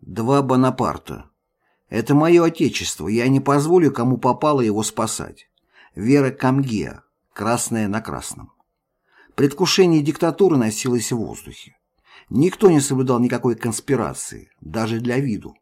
Два Бонапарта. Это мое отечество, я не позволю кому попало его спасать. Вера Камгия. Красное на красном. Предвкушение диктатуры носилось в воздухе. Никто не соблюдал никакой конспирации, даже для виду.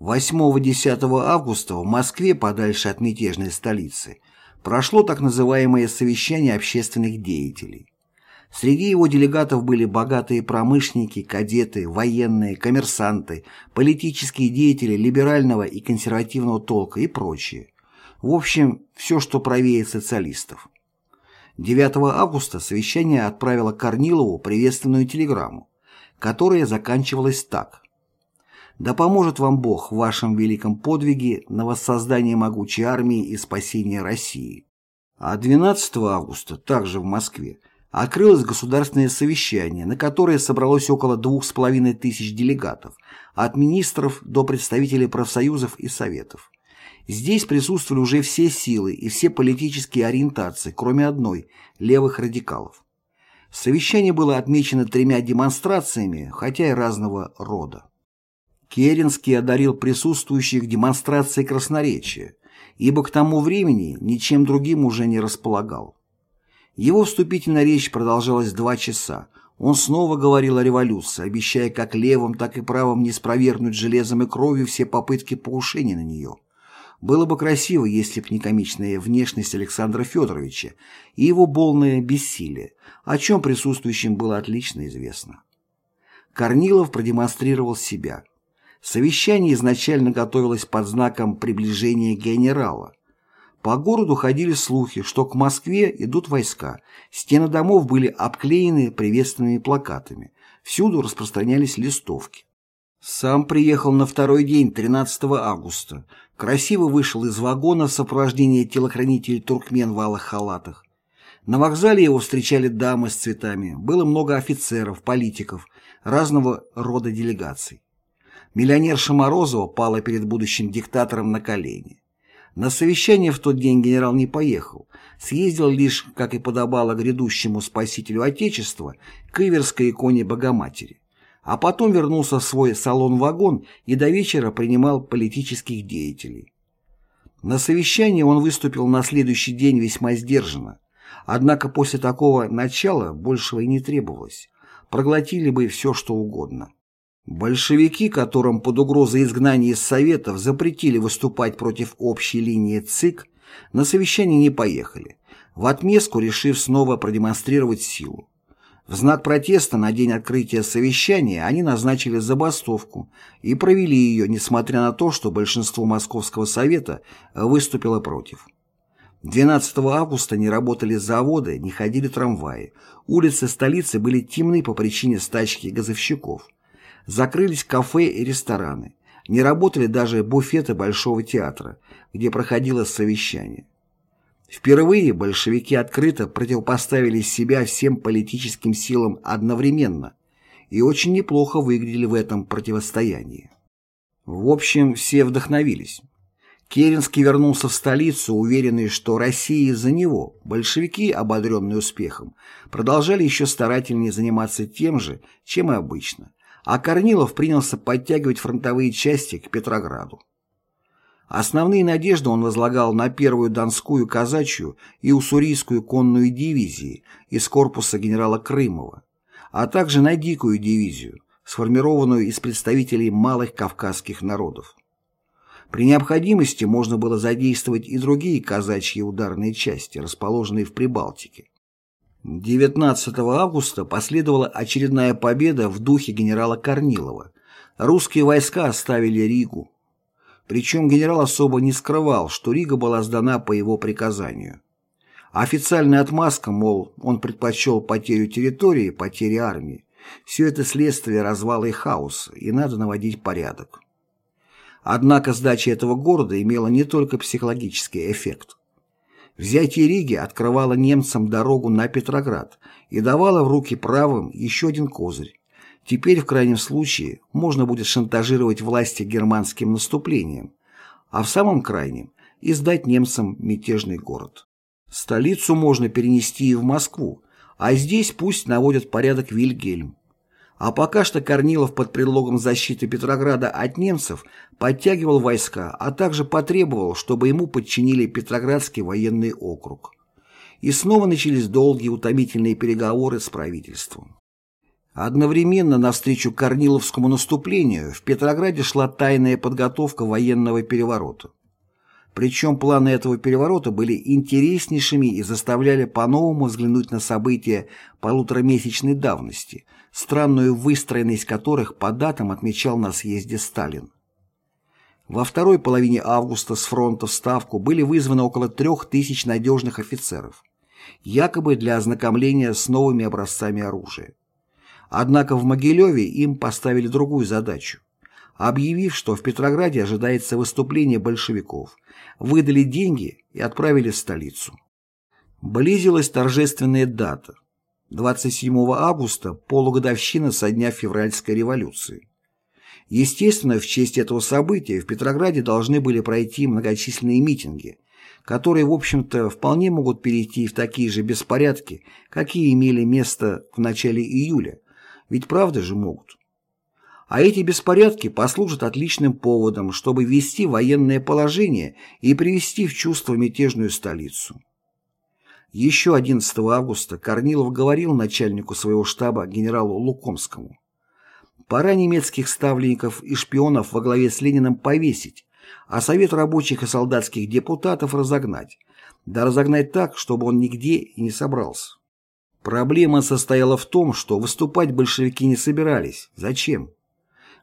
8-10 августа в Москве, подальше от мятежной столицы, прошло так называемое совещание общественных деятелей. Среди его делегатов были богатые промышленники, кадеты, военные, коммерсанты, политические деятели либерального и консервативного толка и прочие. В общем, все, что правее социалистов. 9 августа совещание отправило Корнилову приветственную телеграмму, которая заканчивалась так. «Да поможет вам Бог в вашем великом подвиге на воссоздание могучей армии и спасение России». А 12 августа, также в Москве, открылось государственное совещание, на которое собралось около двух с половиной тысяч делегатов, от министров до представителей профсоюзов и советов. Здесь присутствовали уже все силы и все политические ориентации, кроме одной – левых радикалов. Совещание было отмечено тремя демонстрациями, хотя и разного рода. Керенский одарил присутствующих демонстрацией красноречия, ибо к тому времени ничем другим уже не располагал. Его вступительная речь продолжалась два часа. Он снова говорил о революции, обещая как левым, так и правым не спровергнуть железом и кровью все попытки покушения на нее. Было бы красиво, если б не комичная внешность Александра Федоровича и его полное бессилие, о чем присутствующим было отлично известно. Корнилов продемонстрировал себя. Совещание изначально готовилось под знаком приближения генерала. По городу ходили слухи, что к Москве идут войска. Стены домов были обклеены приветственными плакатами. Всюду распространялись листовки. Сам приехал на второй день, 13 августа. Красиво вышел из вагона в сопровождении телохранителей туркмен в алых халатах. На вокзале его встречали дамы с цветами. Было много офицеров, политиков, разного рода делегаций. Миллионерша Морозова пала перед будущим диктатором на колени. На совещание в тот день генерал не поехал, съездил лишь, как и подобало грядущему спасителю Отечества, к Иверской иконе Богоматери, а потом вернулся в свой салон-вагон и до вечера принимал политических деятелей. На совещании он выступил на следующий день весьма сдержанно, однако после такого начала большего и не требовалось, проглотили бы все, что угодно. Большевики, которым под угрозой изгнания из Советов запретили выступать против общей линии ЦИК, на совещание не поехали, в отместку решив снова продемонстрировать силу. В знак протеста на день открытия совещания они назначили забастовку и провели ее, несмотря на то, что большинство Московского совета выступило против. 12 августа не работали заводы, не ходили трамваи, улицы столицы были темны по причине стачки газовщиков. Закрылись кафе и рестораны. Не работали даже буфеты Большого театра, где проходило совещание. Впервые большевики открыто противопоставили себя всем политическим силам одновременно и очень неплохо выглядели в этом противостоянии. В общем, все вдохновились. Керенский вернулся в столицу, уверенный, что Россия из-за него, большевики, ободренные успехом, продолжали еще старательнее заниматься тем же, чем и обычно, а Корнилов принялся подтягивать фронтовые части к Петрограду. Основные надежды он возлагал на первую Донскую казачью и Уссурийскую конную дивизии из корпуса генерала Крымова, а также на Дикую дивизию, сформированную из представителей малых кавказских народов. При необходимости можно было задействовать и другие казачьи ударные части, расположенные в Прибалтике. 19 августа последовала очередная победа в духе генерала Корнилова. Русские войска оставили Ригу. Причем генерал особо не скрывал, что Рига была сдана по его приказанию. Официальная отмазка, мол, он предпочел потерю территории, потери армии. Все это следствие развала и хаоса, и надо наводить порядок. Однако сдача этого города имела не только психологический эффект. Взятие Риги открывало немцам дорогу на Петроград и давало в руки правым еще один козырь. Теперь, в крайнем случае, можно будет шантажировать власти германским наступлением, а в самом крайнем – и сдать немцам мятежный город. Столицу можно перенести и в Москву, а здесь пусть наводят порядок Вильгельм. А пока что Корнилов под предлогом защиты Петрограда от немцев подтягивал войска, а также потребовал, чтобы ему подчинили Петроградский военный округ. И снова начались долгие утомительные переговоры с правительством. Одновременно навстречу Корниловскому наступлению в Петрограде шла тайная подготовка военного переворота. Причем планы этого переворота были интереснейшими и заставляли по-новому взглянуть на события полуторамесячной давности, странную выстроенность которых по датам отмечал на съезде Сталин. Во второй половине августа с фронта в Ставку были вызваны около трех тысяч надежных офицеров, якобы для ознакомления с новыми образцами оружия. Однако в Могилеве им поставили другую задачу. Объявив, что в Петрограде ожидается выступление большевиков, выдали деньги и отправили в столицу. Близилась торжественная дата – 27 августа, полугодовщина со дня февральской революции. Естественно, в честь этого события в Петрограде должны были пройти многочисленные митинги, которые, в общем-то, вполне могут перейти в такие же беспорядки, какие имели место в начале июля, ведь правда же могут. А эти беспорядки послужат отличным поводом, чтобы ввести военное положение и привести в чувство мятежную столицу. Еще 11 августа Корнилов говорил начальнику своего штаба генералу Лукомскому. «Пора немецких ставленников и шпионов во главе с Лениным повесить, а Совет рабочих и солдатских депутатов разогнать, да разогнать так, чтобы он нигде и не собрался». Проблема состояла в том, что выступать большевики не собирались. Зачем?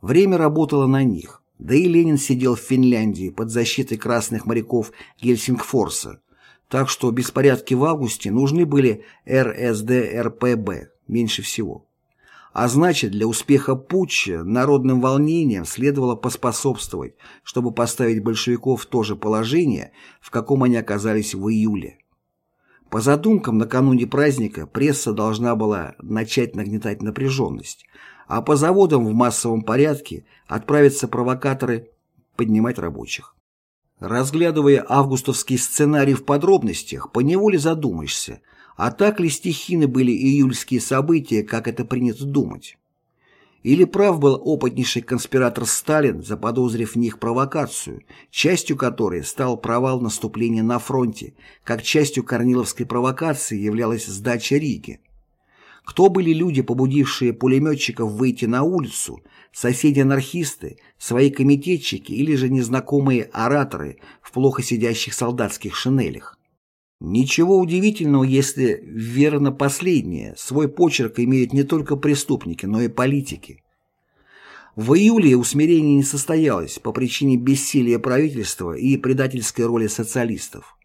Время работало на них. Да и Ленин сидел в Финляндии под защитой красных моряков Гельсингфорса. Так что беспорядки в августе нужны были РСДРПБ меньше всего. А значит, для успеха путча народным волнением следовало поспособствовать, чтобы поставить большевиков в то же положение, в каком они оказались в июле. По задумкам, накануне праздника пресса должна была начать нагнетать напряженность, а по заводам в массовом порядке отправятся провокаторы поднимать рабочих. Разглядывая августовский сценарий в подробностях, поневоле задумаешься, а так ли стихийны были июльские события, как это принято думать? Или прав был опытнейший конспиратор Сталин, заподозрив в них провокацию, частью которой стал провал наступления на фронте, как частью Корниловской провокации являлась сдача Риги. Кто были люди, побудившие пулеметчиков выйти на улицу, соседи-анархисты, свои комитетчики или же незнакомые ораторы в плохо сидящих солдатских шинелях? Ничего удивительного, если верно последнее, свой почерк имеют не только преступники, но и политики. В июле усмирение не состоялось по причине бессилия правительства и предательской роли социалистов.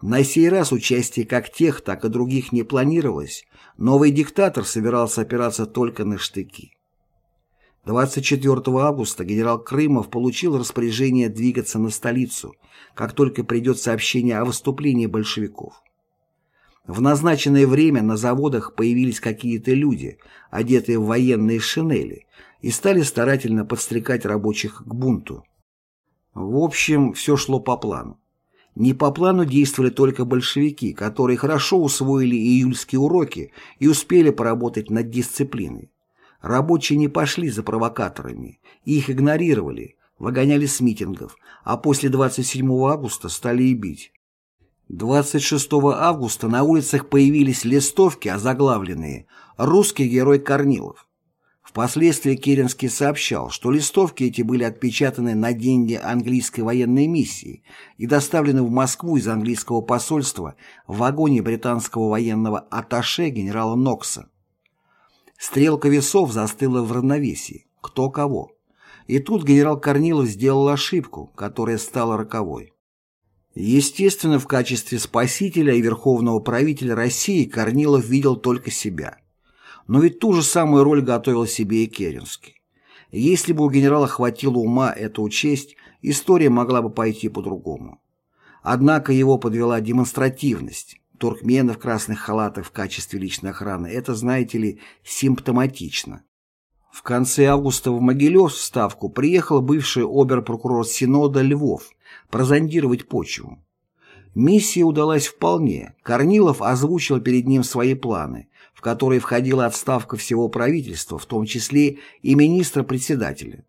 На сей раз участие как тех, так и других не планировалось, новый диктатор собирался опираться только на штыки. 24 августа генерал Крымов получил распоряжение двигаться на столицу, как только придет сообщение о выступлении большевиков. В назначенное время на заводах появились какие-то люди, одетые в военные шинели, и стали старательно подстрекать рабочих к бунту. В общем, все шло по плану. Не по плану действовали только большевики, которые хорошо усвоили июльские уроки и успели поработать над дисциплиной. Рабочие не пошли за провокаторами, их игнорировали, выгоняли с митингов, а после 27 августа стали и бить. 26 августа на улицах появились листовки, озаглавленные «Русский герой Корнилов». Впоследствии Керенский сообщал, что листовки эти были отпечатаны на деньги английской военной миссии и доставлены в Москву из английского посольства в вагоне британского военного атташе генерала Нокса. Стрелка весов застыла в равновесии. Кто кого. И тут генерал Корнилов сделал ошибку, которая стала роковой. Естественно, в качестве спасителя и верховного правителя России Корнилов видел только себя. Но ведь ту же самую роль готовил себе и Керенский. Если бы у генерала хватило ума это учесть, история могла бы пойти по-другому. Однако его подвела демонстративность, туркмены в красных халатах в качестве личной охраны, это, знаете ли, симптоматично. В конце августа в Могилев в Ставку приехал бывший обер-прокурор Синода Львов прозондировать почву. Миссия удалась вполне. Корнилов озвучил перед ним свои планы, в который входила отставка всего правительства, в том числе и министра-председателя.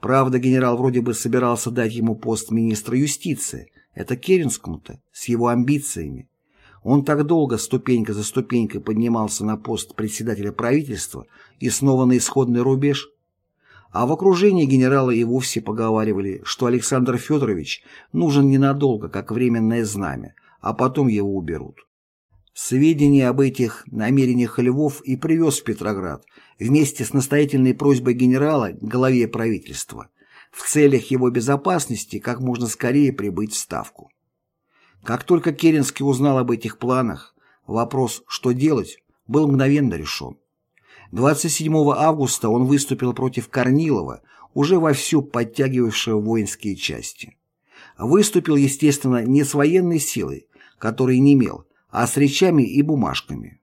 Правда, генерал вроде бы собирался дать ему пост министра юстиции, это Керенскому-то, с его амбициями. Он так долго, ступенька за ступенькой, поднимался на пост председателя правительства и снова на исходный рубеж. А в окружении генерала и вовсе поговаривали, что Александр Федорович нужен ненадолго, как временное знамя, а потом его уберут. Сведения об этих намерениях Львов и привез в Петроград вместе с настоятельной просьбой генерала главе правительства в целях его безопасности как можно скорее прибыть в Ставку. Как только Керенский узнал об этих планах, вопрос «что делать?» был мгновенно решен. 27 августа он выступил против Корнилова, уже вовсю подтягивавшего воинские части. Выступил, естественно, не с военной силой, которой не имел, а с речами и бумажками.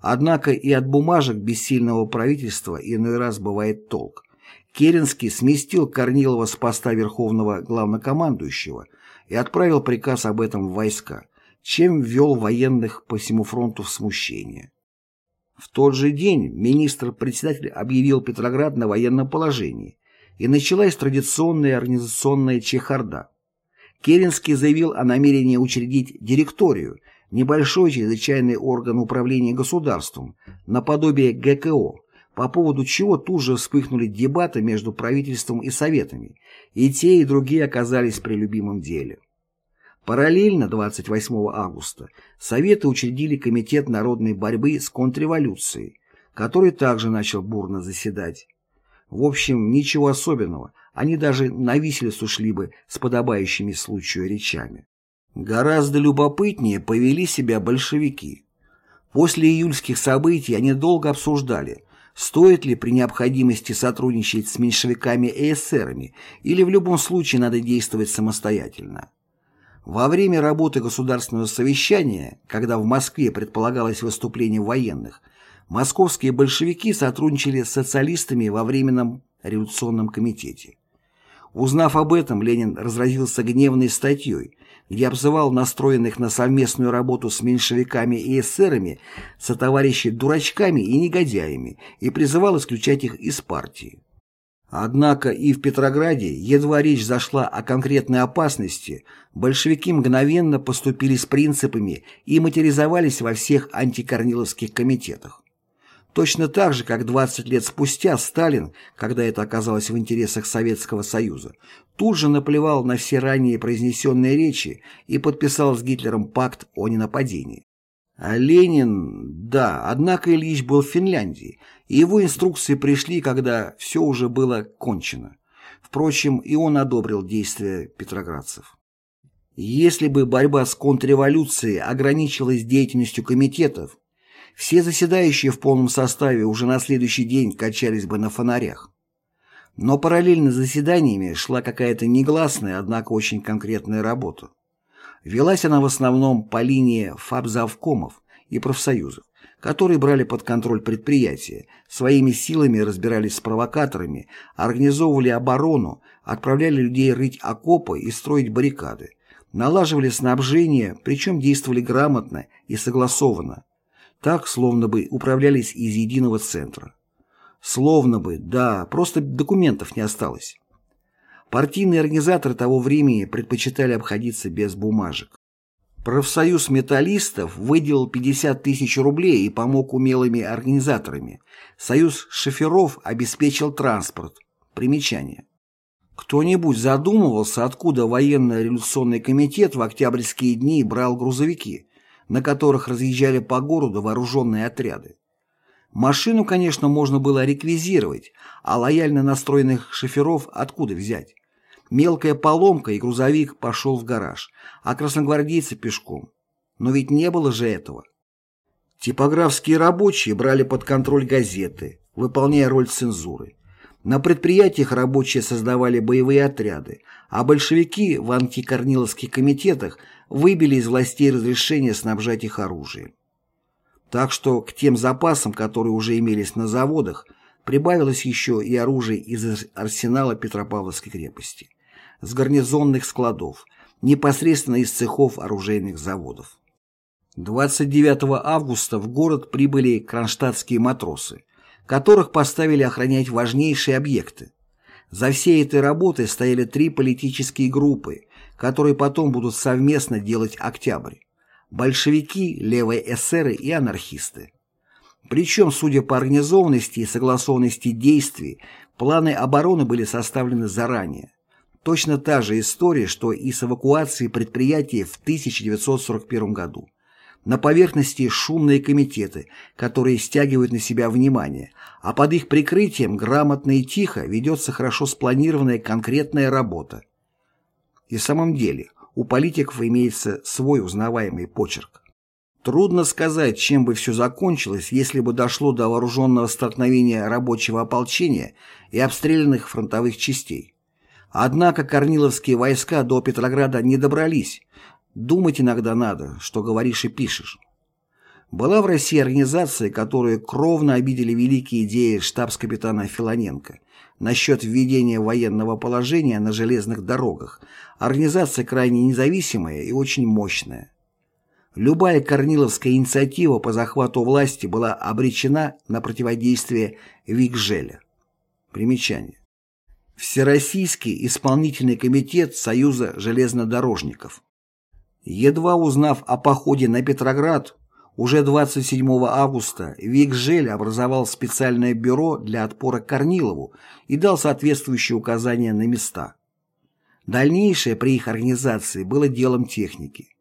Однако и от бумажек бессильного правительства иной раз бывает толк. Керенский сместил Корнилова с поста верховного главнокомандующего и отправил приказ об этом в войска, чем ввел военных по всему фронту в смущение. В тот же день министр-председатель объявил Петроград на военном положении, и началась традиционная организационная чехарда. Керенский заявил о намерении учредить директорию, небольшой чрезвычайный орган управления государством, наподобие ГКО, по поводу чего тут же вспыхнули дебаты между правительством и советами, и те, и другие оказались при любимом деле. Параллельно 28 августа Советы учредили Комитет народной борьбы с контрреволюцией, который также начал бурно заседать. В общем, ничего особенного, они даже на виселицу шли бы с подобающими случаю речами. Гораздо любопытнее повели себя большевики. После июльских событий они долго обсуждали, стоит ли при необходимости сотрудничать с меньшевиками и эсерами, или в любом случае надо действовать самостоятельно. Во время работы государственного совещания, когда в Москве предполагалось выступление военных, московские большевики сотрудничали с социалистами во Временном революционном комитете. Узнав об этом, Ленин разразился гневной статьей, где обзывал настроенных на совместную работу с меньшевиками и эсерами сотоварищей дурачками и негодяями и призывал исключать их из партии. Однако и в Петрограде, едва речь зашла о конкретной опасности, большевики мгновенно поступили с принципами и материализовались во всех антикорниловских комитетах. Точно так же, как 20 лет спустя Сталин, когда это оказалось в интересах Советского Союза, тут же наплевал на все ранее произнесенные речи и подписал с Гитлером пакт о ненападении. А Ленин, да, однако Ильич был в Финляндии, и его инструкции пришли, когда все уже было кончено. Впрочем, и он одобрил действия петроградцев. Если бы борьба с контрреволюцией ограничилась деятельностью комитетов, все заседающие в полном составе уже на следующий день качались бы на фонарях. Но параллельно с заседаниями шла какая-то негласная, однако очень конкретная работа. Велась она в основном по линии фабзавкомов и профсоюзов, которые брали под контроль предприятия, своими силами разбирались с провокаторами, организовывали оборону, отправляли людей рыть окопы и строить баррикады, налаживали снабжение, причем действовали грамотно и согласованно, так, словно бы управлялись из единого центра. Словно бы, да, просто документов не осталось. Партийные организаторы того времени предпочитали обходиться без бумажек. Профсоюз металлистов выделил 50 тысяч рублей и помог умелыми организаторами. Союз шоферов обеспечил транспорт. Примечание. Кто-нибудь задумывался, откуда военно-революционный комитет в октябрьские дни брал грузовики, на которых разъезжали по городу вооруженные отряды? Машину, конечно, можно было реквизировать, а лояльно настроенных шоферов откуда взять? Мелкая поломка, и грузовик пошел в гараж, а красногвардейцы пешком. Но ведь не было же этого. Типографские рабочие брали под контроль газеты, выполняя роль цензуры. На предприятиях рабочие создавали боевые отряды, а большевики в антикорниловских комитетах выбили из властей разрешение снабжать их оружием. Так что к тем запасам, которые уже имелись на заводах, прибавилось еще и оружие из арсенала Петропавловской крепости с гарнизонных складов, непосредственно из цехов оружейных заводов. 29 августа в город прибыли кронштадтские матросы, которых поставили охранять важнейшие объекты. За всей этой работой стояли три политические группы, которые потом будут совместно делать «Октябрь» – большевики, левые эсеры и анархисты. Причем, судя по организованности и согласованности действий, планы обороны были составлены заранее. Точно та же история, что и с эвакуацией предприятий в 1941 году. На поверхности шумные комитеты, которые стягивают на себя внимание, а под их прикрытием грамотно и тихо ведется хорошо спланированная конкретная работа. И в самом деле, у политиков имеется свой узнаваемый почерк. Трудно сказать, чем бы все закончилось, если бы дошло до вооруженного столкновения рабочего ополчения и обстрелянных фронтовых частей. Однако корниловские войска до Петрограда не добрались. Думать иногда надо, что говоришь и пишешь. Была в России организация, которую кровно обидели великие идеи штабс-капитана Филоненко насчет введения военного положения на железных дорогах. Организация крайне независимая и очень мощная. Любая корниловская инициатива по захвату власти была обречена на противодействие Викжеля. Примечание. Всероссийский исполнительный комитет Союза железнодорожников. Едва узнав о походе на Петроград, уже 27 августа Викжель образовал специальное бюро для отпора Корнилову и дал соответствующие указания на места. Дальнейшее при их организации было делом техники.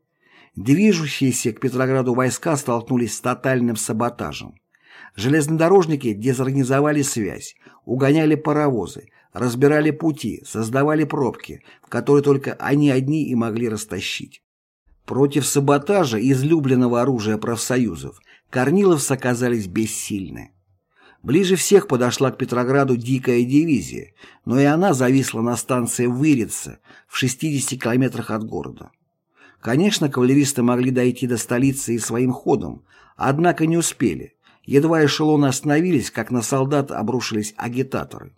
Движущиеся к Петрограду войска столкнулись с тотальным саботажем. Железнодорожники дезорганизовали связь, угоняли паровозы, разбирали пути, создавали пробки, которые только они одни и могли растащить. Против саботажа излюбленного оружия профсоюзов корниловцы оказались бессильны. Ближе всех подошла к Петрограду дикая дивизия, но и она зависла на станции Вырица в 60 километрах от города. Конечно, кавалеристы могли дойти до столицы и своим ходом, однако не успели. Едва эшелоны остановились, как на солдат обрушились агитаторы.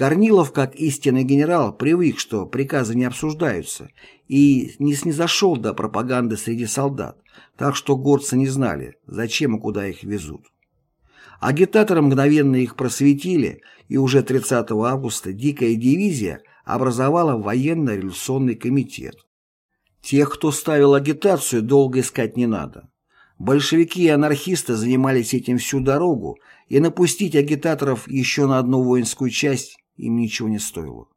Корнилов, как истинный генерал, привык, что приказы не обсуждаются, и не снизошел до пропаганды среди солдат, так что горцы не знали, зачем и куда их везут. Агитаторы мгновенно их просветили, и уже 30 августа дикая дивизия образовала военно-революционный комитет. Тех, кто ставил агитацию, долго искать не надо. Большевики и анархисты занимались этим всю дорогу, и напустить агитаторов еще на одну воинскую часть им ничего не стоило.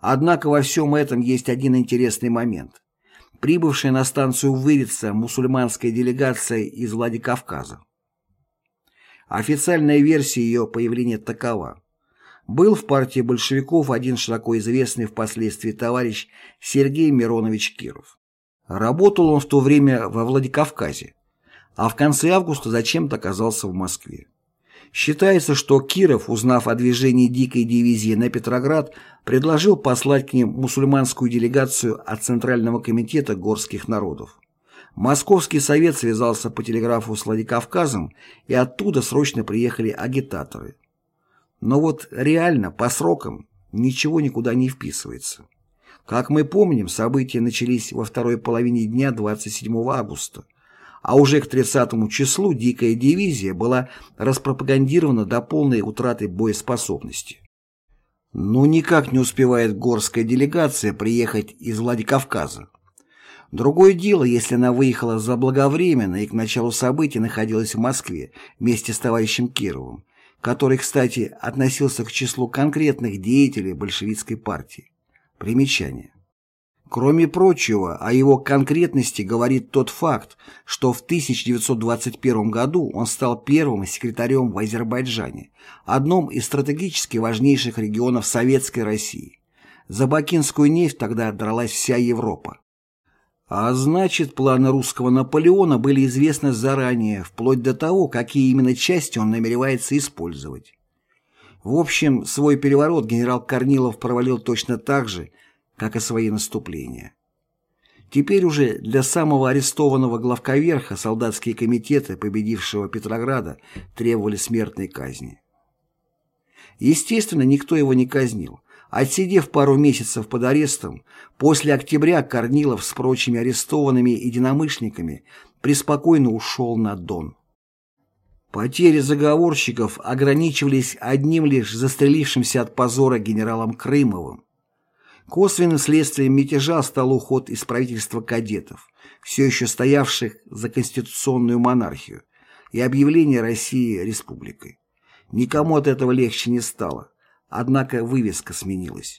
Однако во всем этом есть один интересный момент. Прибывшая на станцию Вырица мусульманская делегация из Владикавказа. Официальная версия ее появления такова. Был в партии большевиков один широко известный впоследствии товарищ Сергей Миронович Киров. Работал он в то время во Владикавказе, а в конце августа зачем-то оказался в Москве. Считается, что Киров, узнав о движении дикой дивизии на Петроград, предложил послать к ним мусульманскую делегацию от Центрального комитета горских народов. Московский совет связался по телеграфу с Владикавказом, и оттуда срочно приехали агитаторы. Но вот реально, по срокам, ничего никуда не вписывается. Как мы помним, события начались во второй половине дня 27 августа, а уже к 30 числу дикая дивизия была распропагандирована до полной утраты боеспособности. Ну никак не успевает горская делегация приехать из Владикавказа. Другое дело, если она выехала заблаговременно и к началу событий находилась в Москве вместе с товарищем Кировым, который, кстати, относился к числу конкретных деятелей большевистской партии. Примечание. Кроме прочего, о его конкретности говорит тот факт, что в 1921 году он стал первым секретарем в Азербайджане, одном из стратегически важнейших регионов Советской России. За бакинскую нефть тогда дралась вся Европа. А значит, планы русского Наполеона были известны заранее, вплоть до того, какие именно части он намеревается использовать. В общем, свой переворот генерал Корнилов провалил точно так же, как и свои наступления. Теперь уже для самого арестованного главковерха солдатские комитеты победившего Петрограда требовали смертной казни. Естественно, никто его не казнил, Отсидев пару месяцев под арестом, после октября Корнилов с прочими арестованными единомышленниками преспокойно ушел на Дон. Потери заговорщиков ограничивались одним лишь застрелившимся от позора генералом Крымовым. Косвенным следствием мятежа стал уход из правительства кадетов, все еще стоявших за конституционную монархию, и объявление России республикой. Никому от этого легче не стало, однако вывеска сменилась.